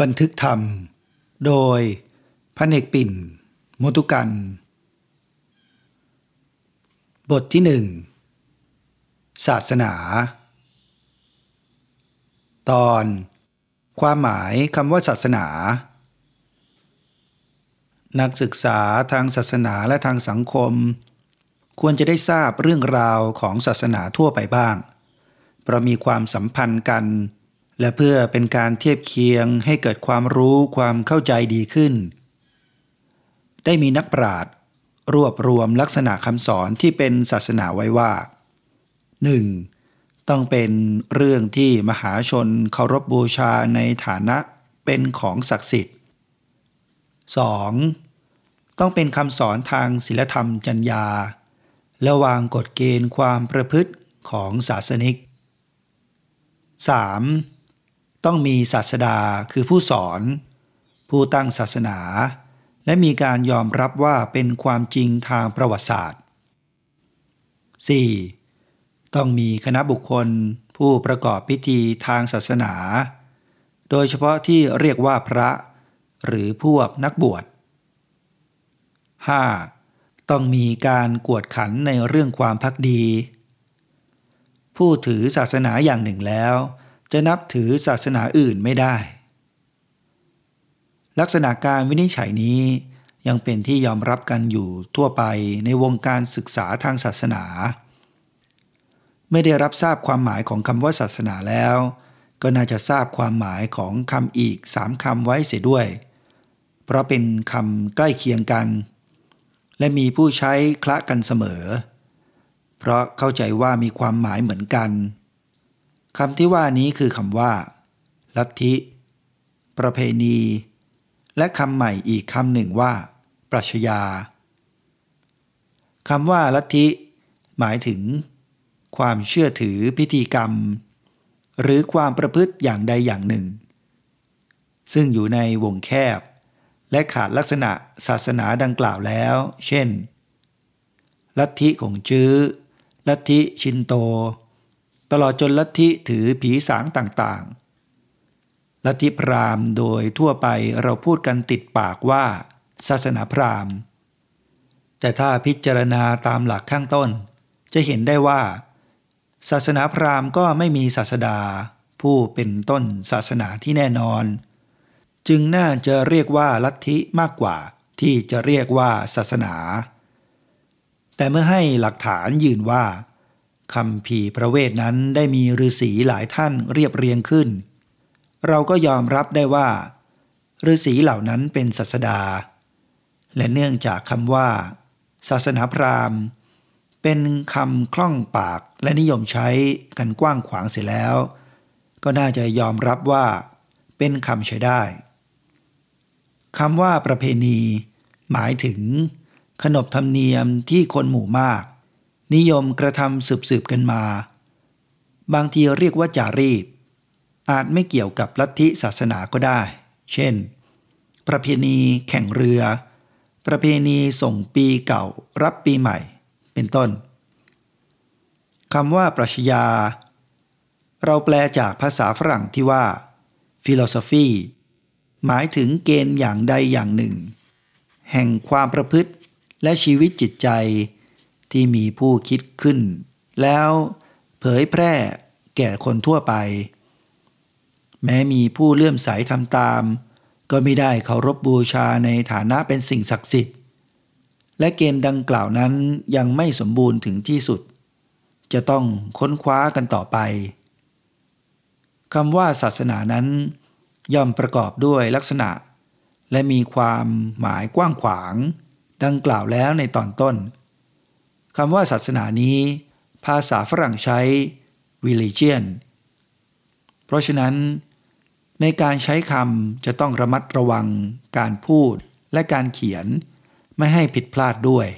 บันทึกธรรม โดยพระเนกปิ่น โมตุกัน บทที่หนึ่งศาสนา ตอน ความหมายคำว่าศาสนา นักศึกษาทางศาสนาและทางสังคม ควรจะได้ทราบเรื่องราวของศาสนาทั่วไปบ้าง เพราะมีความสัมพันธ์กัน และเพื่อเป็นการเทียบเคียงให้เกิดความรู้ความเข้าใจดีขึ้น ได้มีนักปราชญ์รวบรวมลักษณะคำสอนที่เป็นศาสนาไว้ว่า 1. ต้องเป็นเรื่องที่มหาชนเคารพบบูชาในฐานะเป็นของศักดิ์สิทธิ์ 2. ต้องเป็นคำสอนทางศีลธรรมจัญญา และวางกฎเกณฑ์ความประพฤติของศาสนิก 3. ต้องมีศาสดาคือผู้สอน ผู้ตั้งศาสนา และมีการยอมรับว่าเป็นความจริงทางประวัติศาสตร์ 4. ต้องมีคณะบุคคลผู้ประกอบพิธีทางศาสนา โดยเฉพาะที่เรียกว่าพระ หรือพวกนักบวช 5. ต้องมีการกวดขันในเรื่องความพักดี ผู้ถือศาสนาอย่างหนึ่งแล้ว จะนับถือศาสนาอื่นไม่ได้ ลักษณะการวินิจฉัยนี้ยังเป็นที่ยอมรับกันอยู่ทั่วไปในวงการศึกษาทางศาสนา ไม่ได้รับทราบความหมายของคำว่าศาสนาแล้ว ก็น่าจะทราบความหมายของคำอีกสามคำไว้เสียด้วย เพราะเป็นคำใกล้เคียงกัน และมีผู้ใช้คละกันเสมอ เพราะเข้าใจว่ามีความหมายเหมือนกัน คำที่ว่านี้คือคำว่า ลัทธิ ประเพณี และคำใหม่อีกคำหนึ่งว่า ปรัชญาคำว่าลัทธิ หมายถึง ความเชื่อถือพิธีกรรม หรือความประพฤติอย่างใดอย่างหนึ่ง ซึ่งอยู่ในวงแคบ และขาดลักษณะศาสนาดังกล่าวแล้ว เช่น ลัทธิของจื้อ ลัทธิชินโต ตลอดจนลัทธิถือผีสางต่างๆ ลัทธิพราหมณ์โดยทั่วไปเราพูดกันติดปากว่า ศาสนาพราหมณ์ แต่ถ้าพิจารณาตามหลักข้างต้น จะเห็นได้ว่า ศาสนาพราหมณ์ก็ไม่มีศาสดา ผู้เป็นต้นศาสนาที่แน่นอน จึงน่าจะเรียกว่าลัทธิมากกว่าที่จะเรียกว่าศาสนา แต่เมื่อให้หลักฐานยืนว่า คำพีพระเวทนั้นได้มีฤาษีหลายท่านเรียบเรียงขึ้น เราก็ยอมรับได้ว่าฤาษีเหล่านั้นเป็นศาสดา และเนื่องจากคำว่า ศาสนาพราหมณ์ เป็นคำคล่องปากและนิยมใช้กันกว้างขวางเสียแล้ว ก็น่าจะยอมรับว่า เป็นคำใช้ได้คำว่าประเพณี หมายถึง ขนบธรรมเนียมที่คนหมู่มาก นิยมกระทำสืบๆกันมา บางทีเรียกว่าจารีต อาจไม่เกี่ยวกับลัทธิศาสนาก็ได้ เช่น ประเพณีแข่งเรือ ประเพณีส่งปีเก่ารับปีใหม่ เป็นต้นคำว่าปรัชญา เราแปลจากภาษาฝรั่งที่ว่า philosophy หมายถึงเกณฑ์อย่างใดอย่างหนึ่ง แห่งความประพฤติและชีวิตจิตใจ ที่มีผู้คิดขึ้น แล้วเผยแพร่แก่คนทั่วไป แม้มีผู้เลื่อมใสทำตาม ก็ไม่ได้เคารพบบูชาในฐานะเป็นสิ่งศักดิ์สิทธิ์ และเกณฑ์ดังกล่าวนั้นยังไม่สมบูรณ์ถึงที่สุด จะต้องค้นคว้ากันต่อไปคำว่าศาสนานั้น ย่อมประกอบด้วยลักษณะ และมีความหมายกว้างขวาง ดังกล่าวแล้วในตอนต้น คำว่าศาสนานี้ ภาษาฝรั่งใช้ religion เพราะฉะนั้น ในการใช้คำจะต้องระมัดระวัง การพูดและการเขียนไม่ให้ผิดพลาดด้วย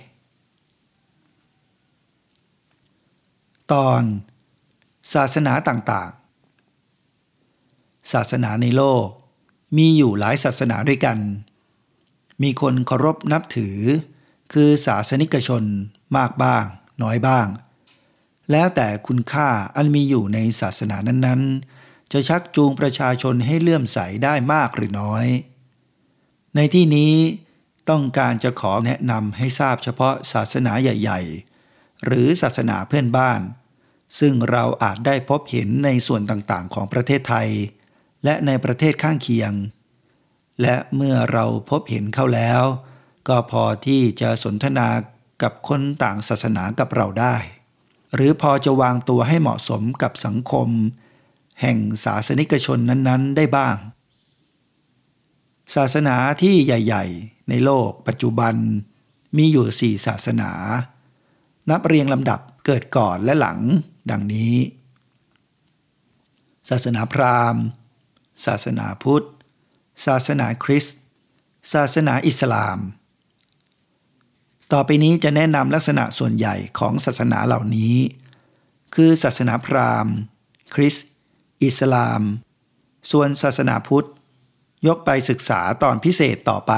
ตอนศาสนาต่างๆ ศาสนาในโลกมีอยู่หลายศาสนาด้วยกัน มีคนเคารพนับถือ คือศาสนิกชนมากบ้าง น้อยบ้าง แล้วแต่คุณค่าอันมีอยู่ในศาสนานั้นๆ จะชักจูงประชาชนให้เลื่อมใสได้มากหรือน้อย ในที่นี้ต้องการจะขอแนะนำให้ทราบเฉพาะศาสนาใหญ่ ๆ หรือศาสนาเพื่อนบ้าน ซึ่งเราอาจได้พบเห็นในส่วนต่างๆ ของประเทศไทย และในประเทศข้างเคียง และเมื่อเราพบเห็นเข้าแล้ว ก็พอที่จะสนทนากับคนต่างศาสนากับเราได้ หรือพอจะวางตัวให้เหมาะสมกับสังคม แห่งศาสนิกชนนั้นๆ ได้บ้าง ศาสนาที่ใหญ่ ๆ ในโลกปัจจุบันมีอยู่สี่ศาสนา นับเรียงลำดับเกิดก่อนและหลังดังนี้ ศาสนาพราหมณ์ ศาสนาพุทธ ศาสนาคริสต์ ศาสนาอิสลาม ต่อไปนี้จะแนะนำลักษณะส่วนใหญ่ของศาสนาเหล่านี้ คือศาสนาพราหมณ์ คริสต์อิสลาม ส่วนศาสนาพุทธ ยกไปศึกษาตอนพิเศษต่อไป